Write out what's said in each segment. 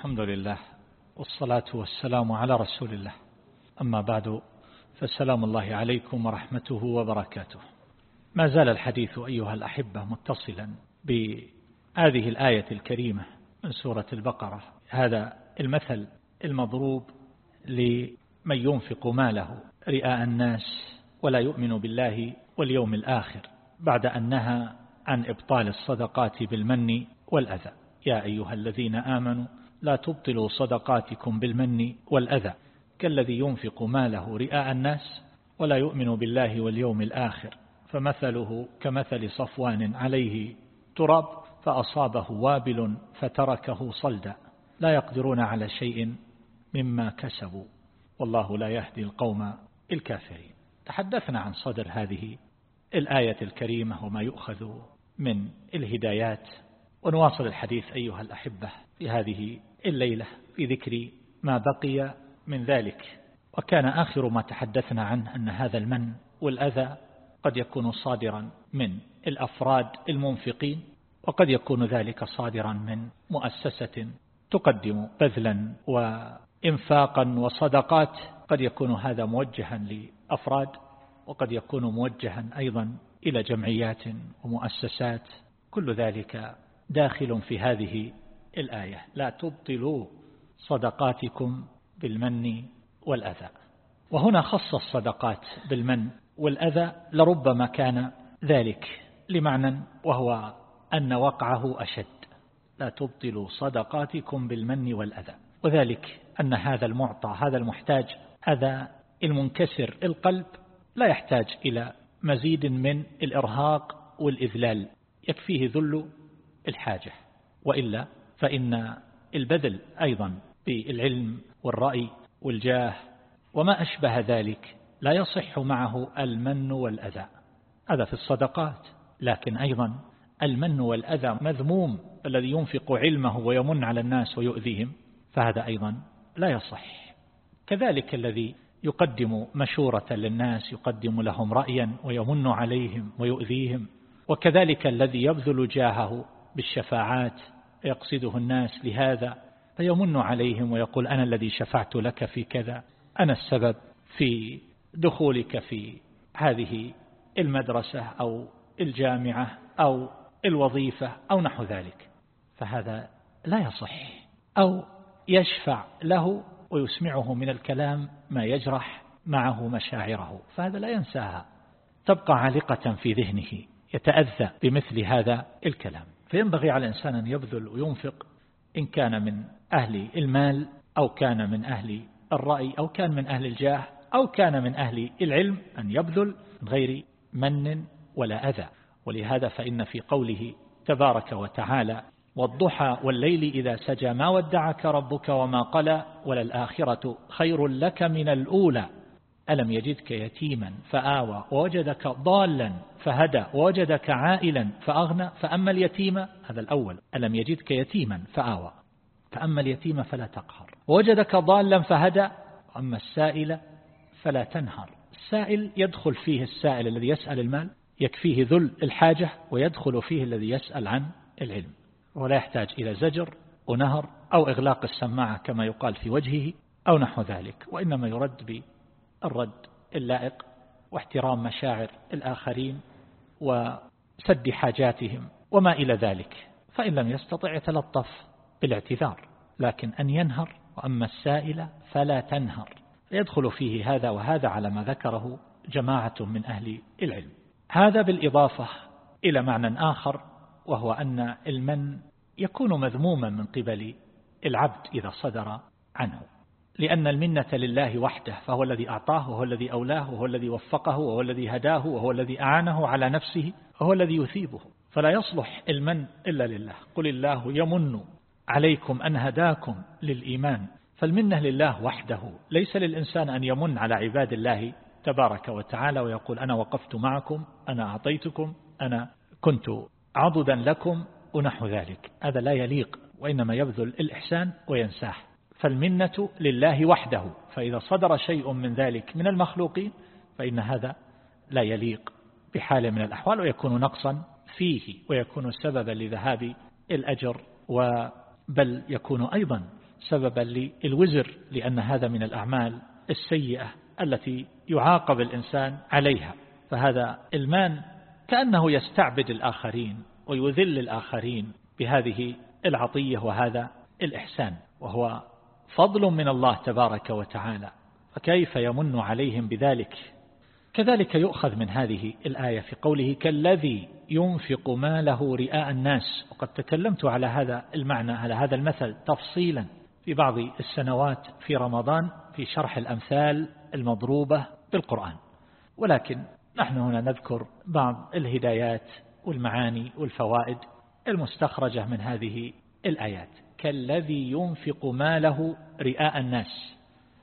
الحمد لله والصلاة والسلام على رسول الله. أما بعد فالسلام الله عليكم ورحمته وبركاته. ما زال الحديث أيها الأحبة متصلا بهذه الآية الكريمة من سورة البقرة. هذا المثل المضروب لمن ينفق ماله رئاء الناس ولا يؤمن بالله واليوم الآخر بعد أن نهى عن إبطال الصدقات بالمن والأذى. يا أيها الذين آمنوا لا تبطلوا صدقاتكم بالمن والأذى كالذي ينفق ماله رئاء الناس ولا يؤمن بالله واليوم الآخر. فمثله كمثل صفوان عليه تراب فأصابه وابل فتركه صلدا. لا يقدرون على شيء مما كسبوا. والله لا يهدي القوم الكافرين. تحدثنا عن صدر هذه الآية الكريمة وما يؤخذ من الهدايات. ونواصل الحديث أيها الأحبة في هذه الليلة في ذكر ما بقي من ذلك. وكان آخر ما تحدثنا عنه أن هذا المن والأذى قد يكون صادرا من الأفراد المنفقين وقد يكون ذلك صادرا من مؤسسة تقدم بذلا وإنفاقا وصدقات. قد يكون هذا موجها لأفراد وقد يكون موجها أيضا إلى جمعيات ومؤسسات. كل ذلك داخل في هذه الآية. لا تبطلوا صدقاتكم بالمن والأذى. وهنا خص الصدقات بالمن والأذى لربما كان ذلك لمعنى وهو أن وقعه أشد. لا تبطلوا صدقاتكم بالمن والأذى. وذلك أن هذا المعطى هذا المحتاج هذا المنكسر القلب لا يحتاج إلى مزيد من الإرهاق والإذلال. يكفيه ذل الحاجة. وإلا فإن البذل أيضا بالعلم والرأي والجاه وما أشبه ذلك لا يصح معه المن والأذى. هذا في الصدقات لكن أيضا المن والأذى مذموم الذي ينفق علمه ويمن على الناس ويؤذيهم فهذا أيضا لا يصح. كذلك الذي يقدم مشورة للناس يقدم لهم رأيا ويمن عليهم ويؤذيهم وكذلك الذي يبذل جاهه بالشفاعات يقصده الناس لهذا فيمن عليهم ويقول أنا الذي شفعت لك في كذا أنا السبب في دخولك في هذه المدرسة أو الجامعة أو الوظيفة أو نحو ذلك. فهذا لا يصح. أو يشفع له ويسمعه من الكلام ما يجرح معه مشاعره. فهذا لا ينساها. تبقى عالقة في ذهنه يتأذى بمثل هذا الكلام. فينبغي على الإنسان أن يبذل وينفق إن كان من أهل المال أو كان من أهل الرأي أو كان من أهل الجاه أو كان من أهل العلم أن يبذل من غير من ولا أذى. ولهذا فإن في قوله تبارك وتعالى والضحى والليل إذا سجى ما ودعك ربك وما قلى وللآخرة خير لك من الأولى. ألم يجدك يتيما فآوى ووجدك ضالا فهدى ووجدك عائلا فأغنى فأما اليتيم هذا الأول ألم يجدك يتيما فآوى فأما اليتيم فلا تقهر ووجدك ضالا فهدى وأما السائل فلا تنهر السائل يدخل فيه السائل الذي يسأل المال يكفيه ذل الحاجة ويدخل فيه الذي يسأل عن العلم ولا يحتاج إلى زجر ونهر أو إغلاق السماعة كما يقال في وجهه أو نحو ذلك وإنما يرد بالرد اللائق واحترام مشاعر الآخرين وسد حاجاتهم وما إلى ذلك فإن لم يستطع يتلطف بالاعتذار لكن أن ينهر وأما السائل فلا تنهر. يدخل فيه هذا وهذا على ما ذكره جماعة من أهل العلم. هذا بالإضافة إلى معنى آخر وهو أن المن يكون مذموما من قبل العبد إذا صدر عنه. لأن المنة لله وحده فهو الذي أعطاه وهو الذي أولاه وهو الذي وفقه وهو الذي هداه وهو الذي أعانه على نفسه وهو الذي يثيبه. فلا يصلح المن إلا لله. قل الله يمن عليكم أن هداكم للإيمان. فالمنة لله وحده. ليس للإنسان أن يمن على عباد الله تبارك وتعالى ويقول أنا وقفت معكم أنا أعطيتكم أنا كنت عضدا لكم ونحو ذلك. هذا لا يليق وإنما يبذل الإحسان وينساه. فالمنة لله وحده فإذا صدر شيء من ذلك من المخلوقين فإن هذا لا يليق بحال من الأحوال ويكون نقصا فيه ويكون سببا لذهاب الأجر وبل يكون أيضا سببا للوزر لأن هذا من الأعمال السيئة التي يعاقب الإنسان عليها. فهذا إلمان كأنه يستعبد الآخرين ويذل الآخرين بهذه العطية وهذا الإحسان وهو فضل من الله تبارك وتعالى. فكيف يمن عليهم بذلك؟ كذلك يؤخذ من هذه الآية في قوله كالذي ينفق ماله رئاء الناس. وقد تكلمت على هذا المعنى على هذا المثل تفصيلا في بعض السنوات في رمضان في شرح الأمثال المضروبة بالقرآن. ولكن نحن هنا نذكر بعض الهدايات والمعاني والفوائد المستخرجة من هذه الآيات. كالذي ينفق ماله رئاء الناس.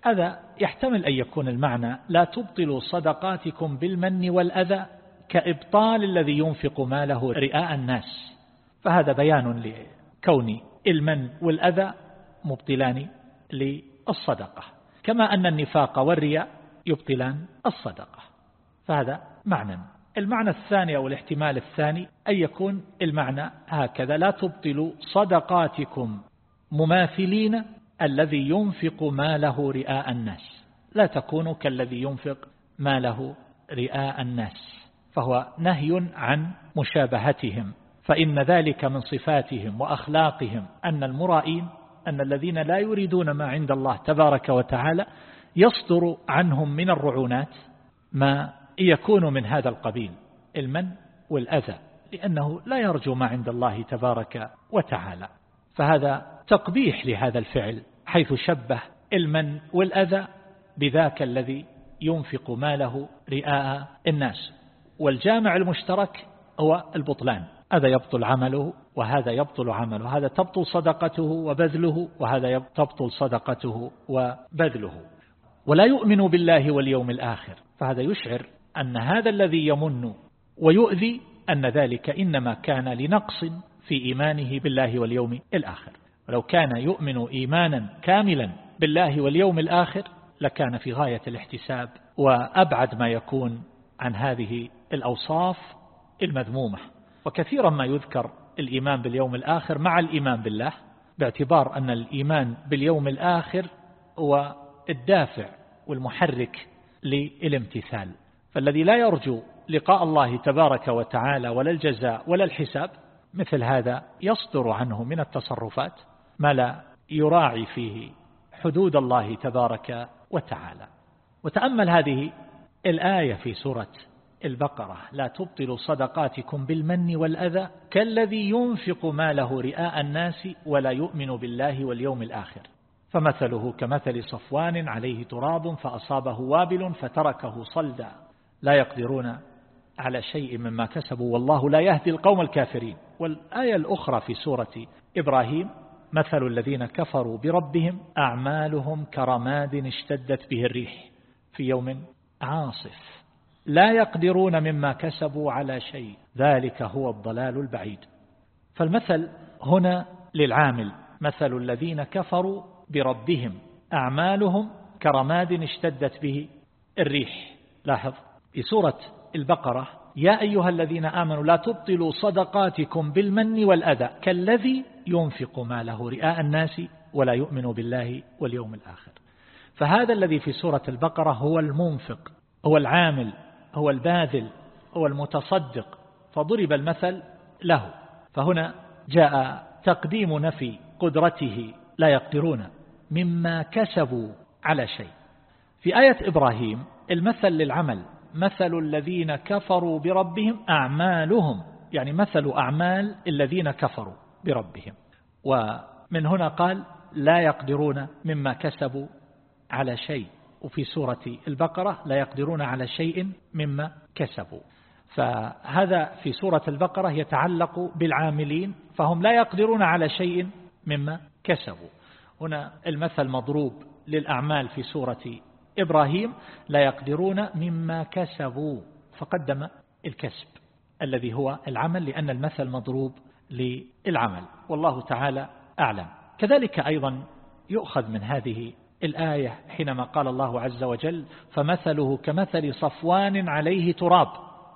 هذا يحتمل أن يكون المعنى لا تبطلوا صدقاتكم بالمن والأذى كإبطال الذي ينفق ماله رئاء الناس. فهذا بيان لكون المن والأذى مبطلان للصدقة كما أن النفاق والرياء يبطلان الصدقة. فهذا معنى. المعنى الثاني أو الاحتمال الثاني أن يكون المعنى هكذا لا تبطلوا صدقاتكم مماثلين الذي ينفق ماله رئاء الناس. لا تكونوا كالذي ينفق ماله رئاء الناس. فهو نهي عن مشابهتهم. فإن ذلك من صفاتهم وأخلاقهم أن المرائين أن الذين لا يريدون ما عند الله تبارك وتعالى يصدر عنهم من الرعونات ما يكون من هذا القبيل المن والأذى لأنه لا يرجو ما عند الله تبارك وتعالى. فهذا تقبيح لهذا الفعل حيث شبه المن والأذى بذاك الذي ينفق ماله رئاء الناس. والجامع المشترك هو البطلان. هذا يبطل عمله وهذا يبطل عمله. هذا تبطل صدقته وبذله وهذا تبطل صدقته وبذله. ولا يؤمن بالله واليوم الآخر. فهذا يشعر أن هذا الذي يمن ويؤذي أن ذلك إنما كان لنقص في إيمانه بالله واليوم الآخر. ولو كان يؤمن إيمانا كاملا بالله واليوم الآخر لكان في غاية الاحتساب وأبعد ما يكون عن هذه الأوصاف المذمومة. وكثيرا ما يذكر الإيمان باليوم الآخر مع الإيمان بالله باعتبار أن الإيمان باليوم الآخر هو الدافع والمحرك للامتثال. فالذي لا يرجو لقاء الله تبارك وتعالى ولا الجزاء ولا الحساب مثل هذا يصدر عنه من التصرفات ما لا يراعي فيه حدود الله تبارك وتعالى. وتأمل هذه الآية في سورة البقرة لا تبطلوا صدقاتكم بالمن والأذى كالذي ينفق ماله رئاء الناس ولا يؤمن بالله واليوم الآخر. فمثله كمثل صفوان عليه تراب فأصابه وابل فتركه صلدا. لا يقدرون على شيء مما كسبوا والله لا يهدي القوم الكافرين. والآية الأخرى في سورة إبراهيم مثل الذين كفروا بربهم أعمالهم كرماد اشتدت به الريح في يوم عاصف. لا يقدرون مما كسبوا على شيء ذلك هو الضلال البعيد. فالمثل هنا للعامل مثل الذين كفروا بربهم أعمالهم كرماد اشتدت به الريح. لاحظ في سورة البقرة يا أيها الذين آمنوا لا تبطلوا صدقاتكم بالمن والأذى كالذي ينفق ماله رئاء الناس ولا يؤمن بالله واليوم الآخر. فهذا الذي في سورة البقرة هو المنفق هو العامل هو الباذل هو المتصدق. فضرب المثل له. فهنا جاء تقديم نفي قدرته لا يقدرون مما كسبوا على شيء. في آية إبراهيم المثل للعمل مثل الذين كفروا بربهم أعمالهم. يعني مثل أعمال الذين كفروا بربهم. ومن هنا قال لا يقدرون مما كسبوا على شيء. وفي سورة البقرة لا يقدرون على شيء مما كسبوا. فهذا في سورة البقرة يتعلق بالعاملين فهم لا يقدرون على شيء مما كسبوا. هنا المثل مضروب للأعمال في سورة إبراهيم لا يقدرون مما كسبوا فقدم الكسب الذي هو العمل لأن المثل مضروب للعمل والله تعالى أعلم. كذلك أيضا يؤخذ من هذه الآية حينما قال الله عز وجل فمثله كمثل صفوان عليه تراب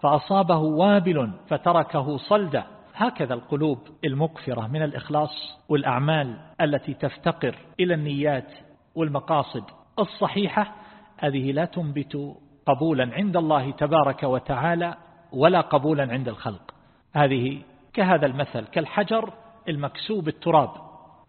فأصابه وابل فتركه صلدا. هكذا القلوب المكفرة من الإخلاص والأعمال التي تفتقر إلى النيات والمقاصد الصحيحة هذه لا تنبت قبولا عند الله تبارك وتعالى ولا قبولا عند الخلق. هذه كهذا المثل كالحجر المكسوب التراب.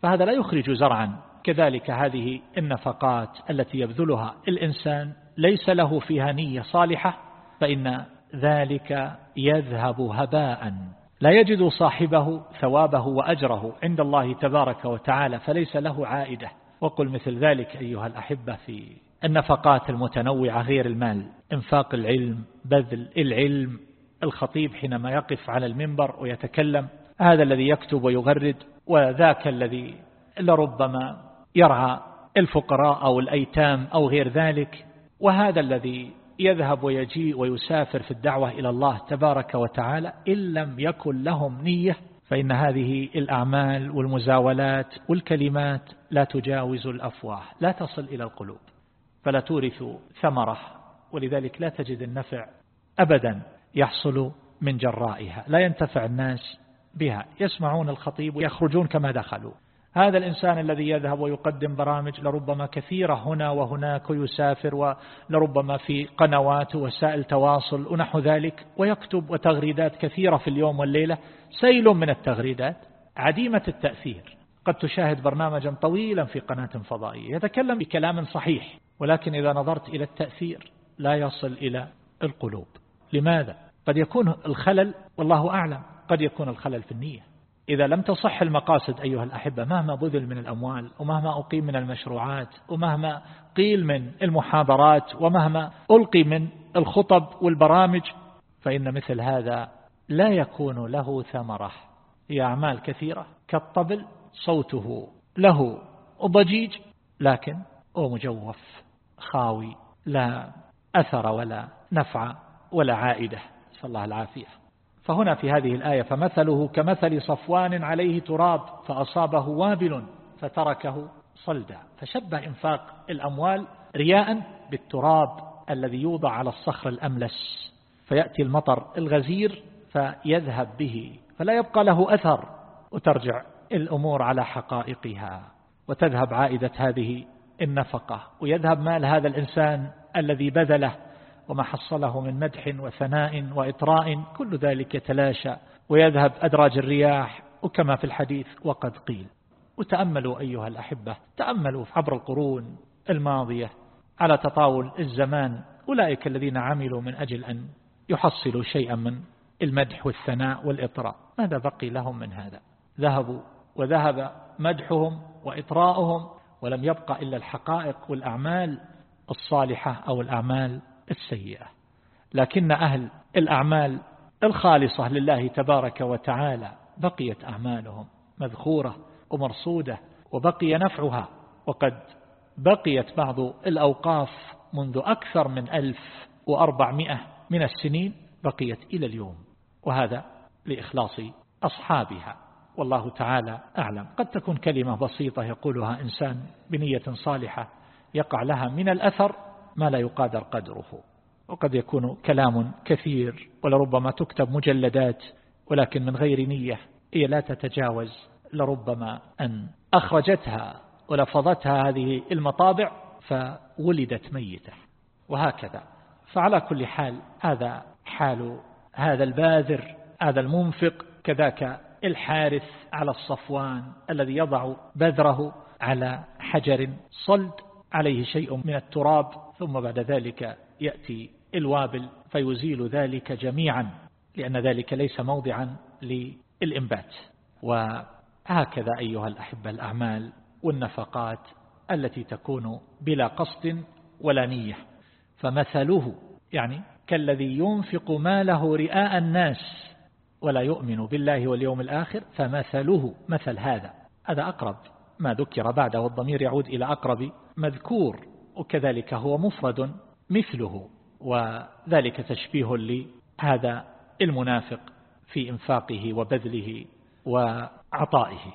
فهذا لا يخرج زرعا. كذلك هذه النفقات التي يبذلها الإنسان ليس له فيها نية صالحة فإن ذلك يذهب هباء. لا يجد صاحبه ثوابه وأجره عند الله تبارك وتعالى فليس له عائدة. وقل مثل ذلك أيها الأحبة في النفقات المتنوعة غير المال إنفاق العلم بذل العلم الخطيب حينما يقف على المنبر ويتكلم هذا الذي يكتب ويغرد وذاك الذي لربما يرعى الفقراء أو الأيتام أو غير ذلك وهذا الذي يذهب ويجيء ويسافر في الدعوة إلى الله تبارك وتعالى إن لم يكن لهم نية فإن هذه الأعمال والمزاولات والكلمات لا تجاوز الأفواه لا تصل إلى القلوب. فلا تورث ثمرة ولذلك لا تجد النفع أبدا يحصل من جرائها. لا ينتفع الناس بها يسمعون الخطيب ويخرجون كما دخلوا. هذا الإنسان الذي يذهب ويقدم برامج لربما كثيرة هنا وهناك ويسافر ولربما في قنوات وسائل تواصل ونحو ذلك ويكتب وتغريدات كثيرة في اليوم والليلة. سيل من التغريدات عديمة التأثير. قد تشاهد برنامجا طويلا في قناة فضائية. يتكلم بكلام صحيح. ولكن إذا نظرت إلى التأثير لا يصل إلى القلوب. لماذا؟ قد يكون الخلل والله أعلم قد يكون الخلل في النية. إذا لم تصح المقاصد أيها الأحبة مهما بذل من الأموال ومهما أقيم من المشروعات ومهما قيل من المحاضرات ومهما ألقي من الخطب والبرامج فإن مثل هذا لا يكون له ثمرة. هي أعمال كثيرة. كالطبل صوته له ضجيج لكن هو مجوف. خاوي لا أثر ولا نفع ولا عائدة صلى الله العافية. فهنا في هذه الآية فمثله كمثل صفوان عليه تراب فأصابه وابل فتركه صلدا. فشبه إنفاق الأموال رياء بالتراب الذي يوضع على الصخر الأملس. فيأتي المطر الغزير فيذهب به فلا يبقى له أثر وترجع الأمور على حقائقها. وتذهب عائدة هذه النفقة ويذهب مال هذا الإنسان الذي بذله وما حصله من مدح وثناء وإطراء كل ذلك يتلاشى. ويذهب أدراج الرياح وكما في الحديث وقد قيل. وتأملوا أيها الأحبة تأملوا عبر القرون الماضية على تطاول الزمان. أولئك الذين عملوا من أجل أن يحصلوا شيئا من المدح والثناء والإطراء. ماذا بقي لهم من هذا؟ ذهبوا وذهب مدحهم وإطراءهم ولم يبقى إلا الحقائق والأعمال الصالحة أو الأعمال السيئة. لكن أهل الأعمال الخالصة لله تبارك وتعالى بقيت أعمالهم مذخورة ومرصودة وبقي نفعها. وقد بقيت بعض الأوقاف منذ أكثر من ألف وأربعمائة من السنين بقيت إلى اليوم. وهذا لإخلاص أصحابها. والله تعالى أعلم. قد تكون كلمة بسيطة يقولها إنسان بنية صالحة يقع لها من الأثر ما لا يقادر قدره. وقد يكون كلام كثير ولربما تكتب مجلدات ولكن من غير نية هي لا تتجاوز. لربما أن أخرجتها ولفظتها هذه المطابع فولدت ميتة. وهكذا. فعلى كل حال هذا حال هذا الباذر هذا المنفق كذاك الحارث على الصفوان الذي يضع بذره على حجر صلد عليه شيء من التراب ثم بعد ذلك يأتي الوابل فيزيل ذلك جميعا لأن ذلك ليس موضعا للإنبات. وهكذا أيها الأحبة الأعمال والنفقات التي تكون بلا قصد ولا نية. فمثله يعني كالذي ينفق ماله رئاء الناس ولا يؤمن بالله واليوم الآخر فمثله مثل هذا. هذا أقرب ما ذكر بعده والضمير يعود إلى أقرب مذكور وكذلك هو مفرد مثله وذلك تشبيه لهذا المنافق في إنفاقه وبذله وعطائه.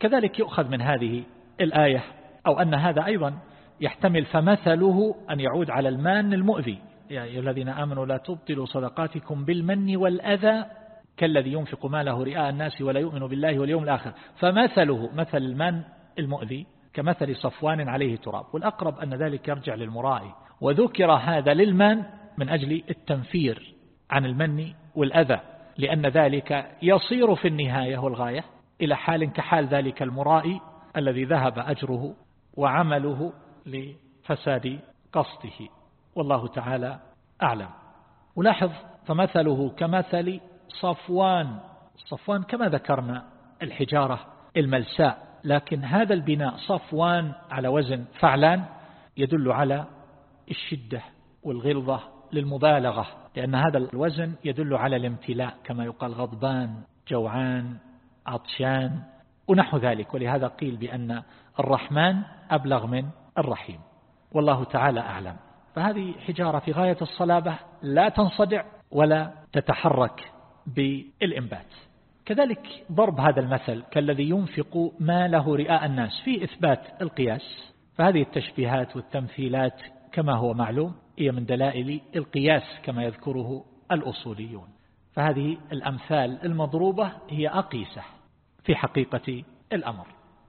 كذلك يؤخذ من هذه الآية أو أن هذا أيضا يحتمل فمثله أن يعود على المان المؤذي. يا أيها الذين آمنوا لا تبطلوا صدقاتكم بالمن والأذى كالذي ينفق ماله رئاء الناس ولا يؤمن بالله واليوم الآخر. فمثله مثل المن المؤذي كمثل صفوان عليه تراب. والأقرب أن ذلك يرجع للمرائي. وذكر هذا للمن من أجل التنفير عن المن والأذى لأن ذلك يصير في النهاية والغاية إلى حال كحال ذلك المرائي الذي ذهب أجره وعمله لفساد قصده. والله تعالى أعلم. ولاحظ فمثله كمثل صفوان. صفوان كما ذكرنا الحجارة الملساء لكن هذا البناء صفوان على وزن فعلان يدل على الشدة والغلظة للمبالغة لأن هذا الوزن يدل على الامتلاء كما يقال غضبان جوعان عطشان ونحو ذلك ولهذا قيل بأن الرحمن أبلغ من الرحيم. والله تعالى أعلم. فهذه حجارة في غاية الصلابة لا تنصدع ولا تتحرك. بالإنبات. كذلك ضرب هذا المثل كالذي ينفق ماله رئاء الناس في إثبات القياس. فهذه التشبيهات والتمثيلات كما هو معلوم هي من دلائل القياس كما يذكره الأصوليون. فهذه الأمثال المضروبة هي أقيسة في حقيقة الأمر.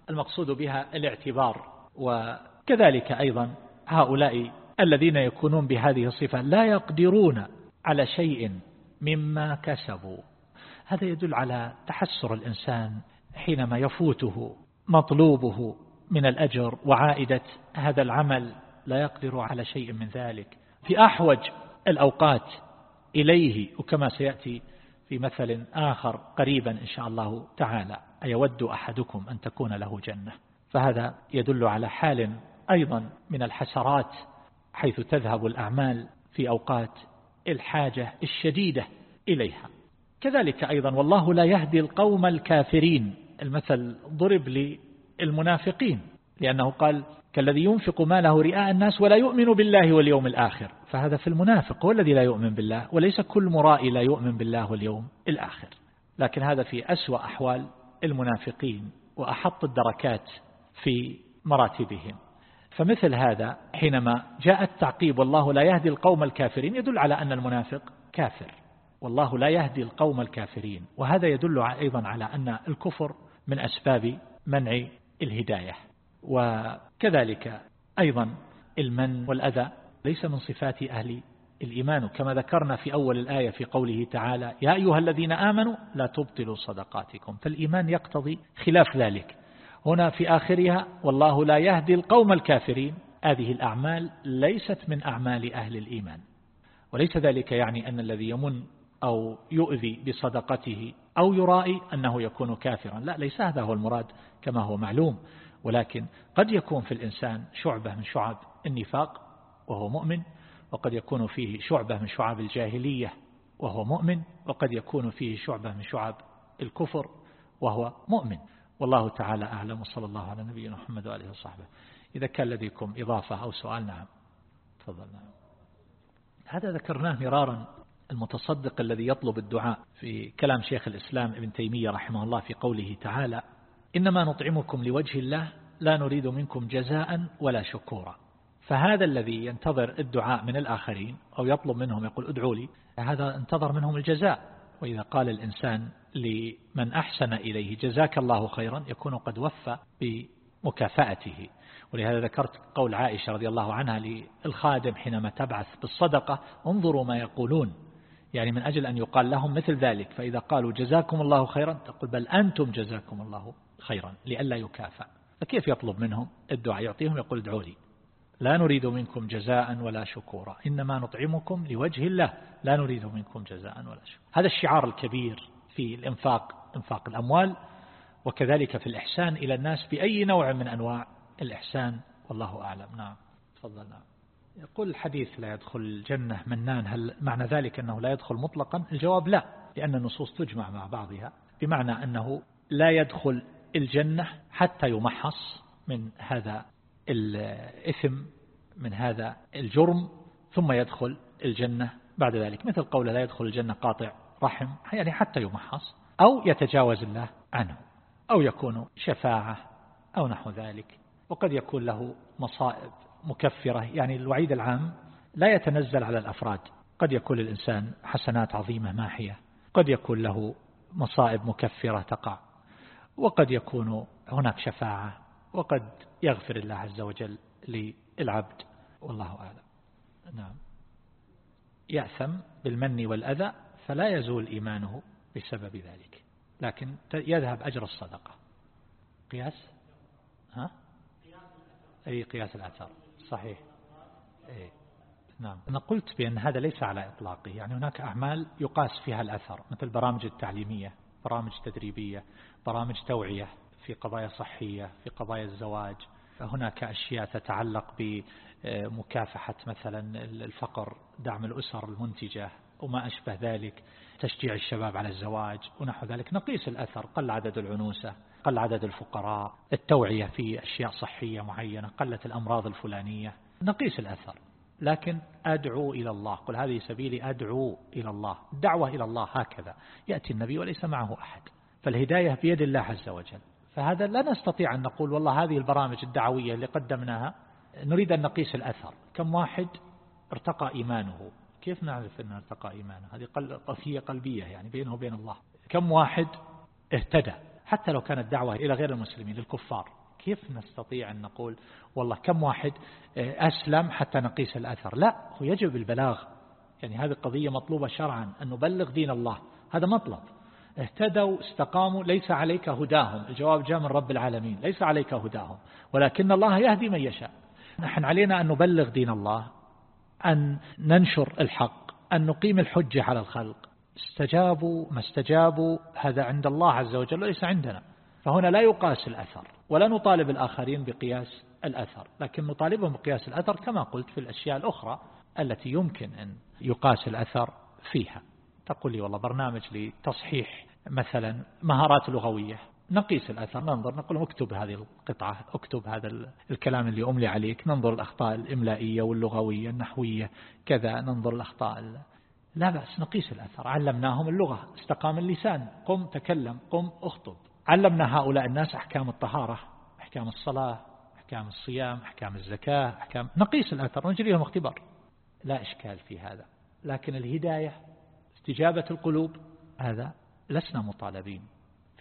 المقصود بها الاعتبار وكذلك أيضا هؤلاء الذين يكونون بهذه الصفة لا يقدرون على شيء مما كسبوا. هذا يدل على تحسر الإنسان حينما يفوته مطلوبه من الأجر وعائدة هذا العمل لا يقدر على شيء من ذلك. في أحوج الأوقات إليه وكما سيأتي في مثل آخر قريبا إن شاء الله تعالى أيود أحدكم أن تكون له جنة؟ فهذا يدل على حال أيضا من الحسرات حيث تذهب الأعمال في أوقات الحاجة الشديدة إليها. كذلك أيضا والله لا يهدي القوم الكافرين. المثل ضرب للمنافقين لأنه قال كالذي ينفق ماله رئاء الناس ولا يؤمن بالله واليوم الآخر. فهذا في المنافق هو الذي لا يؤمن بالله وليس كل مرائي لا يؤمن بالله واليوم الآخر. لكن هذا في أسوأ أحوال المنافقين وأحط الدركات في مراتبهم. فمثل هذا حينما جاء التعقيب والله لا يهدي القوم الكافرين يدل على أن المنافق كافر. والله لا يهدي القوم الكافرين. وهذا يدل أيضا على أن الكفر من أسباب منع الهداية. وكذلك أيضا المن والأذى ليس من صفات أهل الإيمان. كما ذكرنا في أول الآية في قوله تعالى يا أيها الذين آمنوا لا تبطلوا صدقاتكم. فالإيمان يقتضي خلاف ذلك. هنا في آخرها والله لا يهدي القوم الكافرين. هذه الأعمال ليست من أعمال أهل الإيمان. وليس ذلك يعني أن الذي يمن أو يؤذي بصدقته أو يرائي أنه يكون كافرا. لا ليس هذا هو المراد كما هو معلوم. ولكن قد يكون في الإنسان شعبة من شعب النفاق وهو مؤمن وقد يكون فيه شعبة من شعب الجاهلية وهو مؤمن وقد يكون فيه شعبة من شعب الكفر وهو مؤمن. والله تعالى أعلم وصلى الله على نبينا محمد وآله وصحبه. إذا كان لديكم إضافة أو سؤال نعم تفضل نعم. هذا ذكرناه مرارا المتصدق الذي يطلب الدعاء في كلام شيخ الإسلام ابن تيمية رحمه الله في قوله تعالى إنما نطعمكم لوجه الله لا نريد منكم جزاء ولا شكورا. فهذا الذي ينتظر الدعاء من الآخرين أو يطلب منهم يقول ادعوا لي هذا انتظر منهم الجزاء. وإذا قال الإنسان لمن أحسن إليه. جزاك الله خيرا. يكون قد وفى بمكافأته. ولهذا ذكرت قول عائشة رضي الله عنها للخادم حينما تبعث بالصدقة انظروا ما يقولون. يعني من أجل أن يقال لهم مثل ذلك. فإذا قالوا جزاكم الله خيرا تقول بل أنتم جزاكم الله خيرا لئلا يكافأ. فكيف يطلب منهم الدعاء؟ يعطيهم يقول ادعوا لي. لا نريد منكم جزاء ولا شكورا. إنما نطعمكم لوجه الله. لا نريد منكم جزاء ولا شكورا. هذا الشعار الكبير في الإنفاق إنفاق الأموال وكذلك في الإحسان إلى الناس بأي نوع من أنواع الإحسان والله أعلم. نعم تفضل. نعم. يقول الحديث لا يدخل الجنة منان هل معنى ذلك أنه لا يدخل مطلقا؟ الجواب لا لأن النصوص تجمع مع بعضها بمعنى أنه لا يدخل الجنة حتى يمحص من هذا الإثم من هذا الجرم ثم يدخل الجنة بعد ذلك. مثل قول لا يدخل الجنة قاطع رحم يعني حتى يمحص أو يتجاوز الله عنه أو يكون شفاعة أو نحو ذلك. وقد يكون له مصائب مكفرة يعني الوعيد العام لا يتنزل على الأفراد. قد يكون الإنسان حسنات عظيمة ماحية قد يكون له مصائب مكفرة تقع. وقد يكون هناك شفاعة. وقد يغفر الله عز وجل للعبد. والله أعلم. نعم. يأثم بالمن والأذى فلا يزول إيمانه بسبب ذلك. لكن يذهب أجر الصدقة. قياس؟ ها؟ أي قياس الأثر؟ صحيح. أي نعم. أنا قلت بأن هذا ليس على إطلاقه. يعني هناك أعمال يقاس فيها الأثر مثل برامج التعليمية برامج تدريبية برامج توعية في قضايا صحية في قضايا الزواج. هناك أشياء تتعلق بمكافحة مثلا الفقر دعم الأسر المنتجة. وما أشبه ذلك تشجيع الشباب على الزواج ونحو ذلك. نقيس الأثر قل عدد العنوسة قل عدد الفقراء التوعية في أشياء صحية معينة قلت الأمراض الفلانية. نقيس الأثر. لكن أدعو إلى الله قل هذه سبيلي أدعو إلى الله الدعوة إلى الله هكذا. يأتي النبي وليس معه أحد. فالهداية بيد الله عز وجل. فهذا لا نستطيع أن نقول والله هذه البرامج الدعوية اللي قدمناها نريد أن نقيس الأثر. كم واحد ارتقى إيمانه كيف نعرف أنه ارتقى إيمانه هذه قضية قلبية يعني بينه وبين الله. كم واحد اهتدى حتى لو كانت دعوة إلى غير المسلمين للكفار. كيف نستطيع أن نقول والله كم واحد أسلم حتى نقيس الأثر؟ لا هو يجب البلاغ. يعني هذه قضية مطلوبة شرعا أن نبلغ دين الله. هذا مطلب. اهتدوا استقاموا ليس عليك هداهم. الجواب جاء من رب العالمين ليس عليك هداهم. ولكن الله يهدي من يشاء. نحن علينا أن نبلغ دين الله. أن ننشر الحق أن نقيم الحجة على الخلق. استجابوا ما استجابوا هذا عند الله عز وجل وليس عندنا. فهنا لا يقاس الأثر ولا نطالب الآخرين بقياس الأثر لكن نطالبهم بقياس الأثر كما قلت في الأشياء الأخرى التي يمكن أن يقاس الأثر فيها. تقول لي والله برنامج لتصحيح مثلا مهارات لغوية. نقيس الأثر ننظر نقول اكتب هذه القطعة اكتب هذا الكلام اللي أملي عليك ننظر الأخطاء الإملائية واللغوية النحوية كذا ننظر الأخطاء لا بأس نقيس الأثر. علمناهم اللغة استقام اللسان قم تكلم قم اخطب. علمنا هؤلاء الناس أحكام الطهارة أحكام الصلاة أحكام الصيام أحكام الزكاة أحكام نقيس الأثر ونجريهم اختبار. لا إشكال في هذا لكن الهداية استجابة القلوب هذا لسنا مطالبين.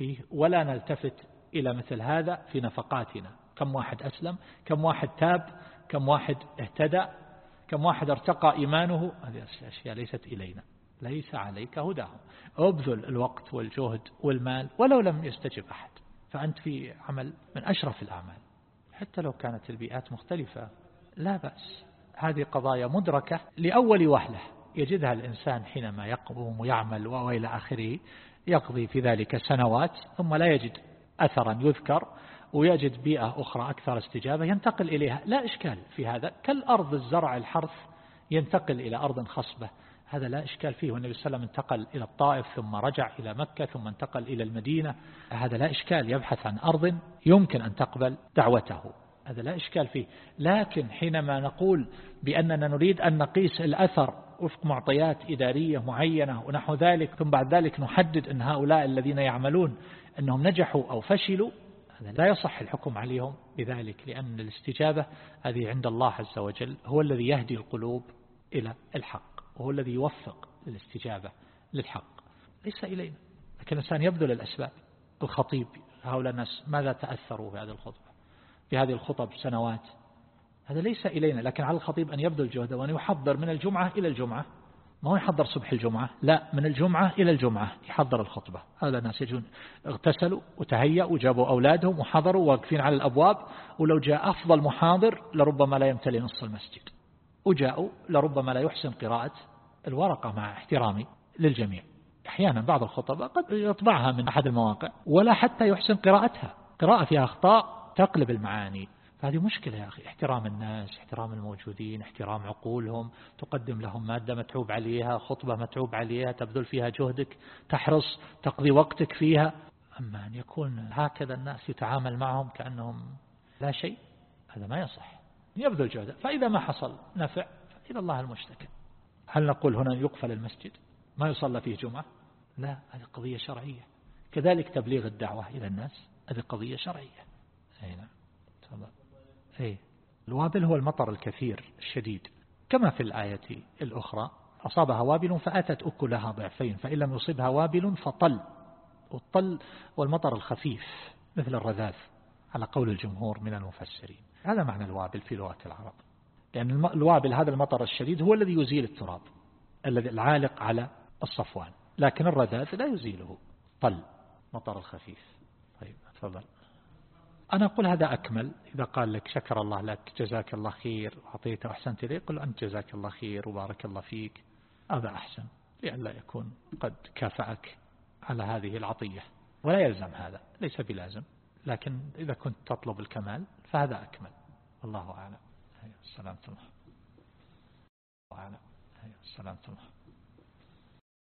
فيه ولا نلتفت إلى مثل هذا في نفقاتنا. كم واحد أسلم كم واحد تاب كم واحد اهتدى كم واحد ارتقى إيمانه. هذه الأشياء ليست إلينا ليس عليك هداهم. أبذل الوقت والجهد والمال ولو لم يستجب أحد فأنت في عمل من أشرف الأعمال. حتى لو كانت البيئات مختلفة لا بأس. هذه قضايا مدركة لأول وهلة يجدها الإنسان حينما يقوم ويعمل وإلى آخره. يقضي في ذلك سنوات ثم لا يجد أثرا يذكر ويجد بيئة أخرى أكثر استجابة ينتقل إليها. لا إشكال في هذا. كالأرض الزرع الحرث ينتقل إلى أرض خصبة. هذا لا إشكال فيه. والنبي صلى الله عليه وسلم انتقل إلى الطائف ثم رجع إلى مكة ثم انتقل إلى المدينة. هذا لا إشكال. يبحث عن أرض يمكن أن تقبل دعوته. هذا لا إشكال فيه. لكن حينما نقول بأننا نريد أن نقيس الأثر وفق معطيات إدارية معينة ونحو ذلك ثم بعد ذلك نحدد أن هؤلاء الذين يعملون أنهم نجحوا أو فشلوا هذا لا يصح الحكم عليهم بذلك لأن الاستجابة هذه عند الله عز وجل هو الذي يهدي القلوب إلى الحق وهو الذي يوفق للاستجابة للحق. ليس إلينا لكن الإنسان يبذل الأسباب. الخطيب هؤلاء الناس ماذا تأثروا في هذه الخطبة؟ في هذه الخطب سنوات هذا ليس إلينا لكن على الخطيب أن يبذل جهده وأن يحضر من الجمعة إلى الجمعة. ما هو يحضر صبح الجمعة؟ لا من الجمعة إلى الجمعة يحضر الخطبة. هذا الناس يجون اغتسلوا وتهيأوا وجابوا أولادهم وحضروا واقفين على الأبواب ولو جاء أفضل محاضر لربما لا يمتلي نص المسجد. وجاءوا لربما لا يحسن قراءة الورقة مع احترامي للجميع. أحيانا بعض الخطباء قد يطبعها من أحد المواقع ولا حتى يحسن قراءتها. قراءة فيها أخطاء تقلب المعاني. هذه مشكلة يا أخي. احترام الناس احترام الموجودين احترام عقولهم. تقدم لهم مادة متعوب عليها خطبة متعوب عليها تبذل فيها جهدك تحرص تقضي وقتك فيها. أما أن يكون هكذا الناس يتعامل معهم كأنهم لا شيء هذا ما يصح. يبذل جهده فإذا ما حصل نفع فإلى الله المشتكى. هل نقول هنا يقفل المسجد؟ ما يصلى فيه جمعة؟ لا هذه قضية شرعية. كذلك تبليغ الدعوة إلى الناس هذه قضية شرعية. أي نعم. تفضل. أي الوابل هو المطر الكثير الشديد كما في الآية الأخرى أصابها وابل فأتت أكلها ضعفين فإن لم يصبها وابل فطل والطل والمطر الخفيف مثل الرذاذ على قول الجمهور من المفسرين. هذا معنى الوابل في لغة العرب لأن الوابل هذا المطر الشديد هو الذي يزيل التراب الذي العالق على الصفوان لكن الرذاذ لا يزيله طل مطر الخفيف. طيب تفضل. أنا أقول هذا أكمل. إذا قال لك شكر الله لك جزاك الله خير وأعطيته وأحسنت إليه قل أنت جزاك الله خير وبارك الله فيك. هذا أحسن لئلا يكون قد كافأك على هذه العطية. ولا يلزم هذا ليس بلازم. لكن إذا كنت تطلب الكمال فهذا أكمل. الله أعلم. السلام الله أعلم. السلام الله